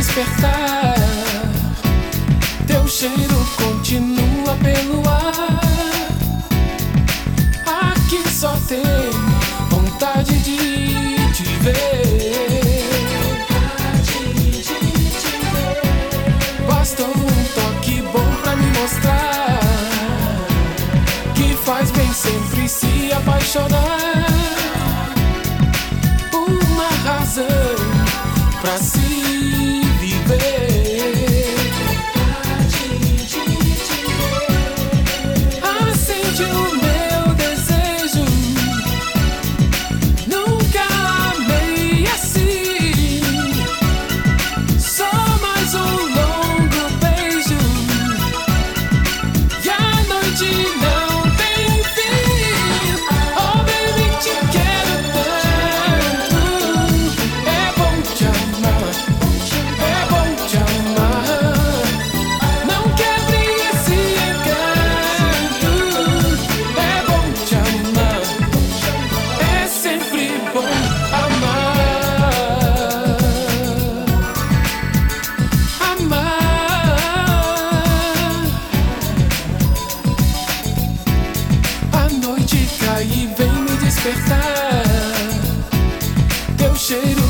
despertar. Teu cheiro continua noite tá cai e vem me despertar. Teu cheiro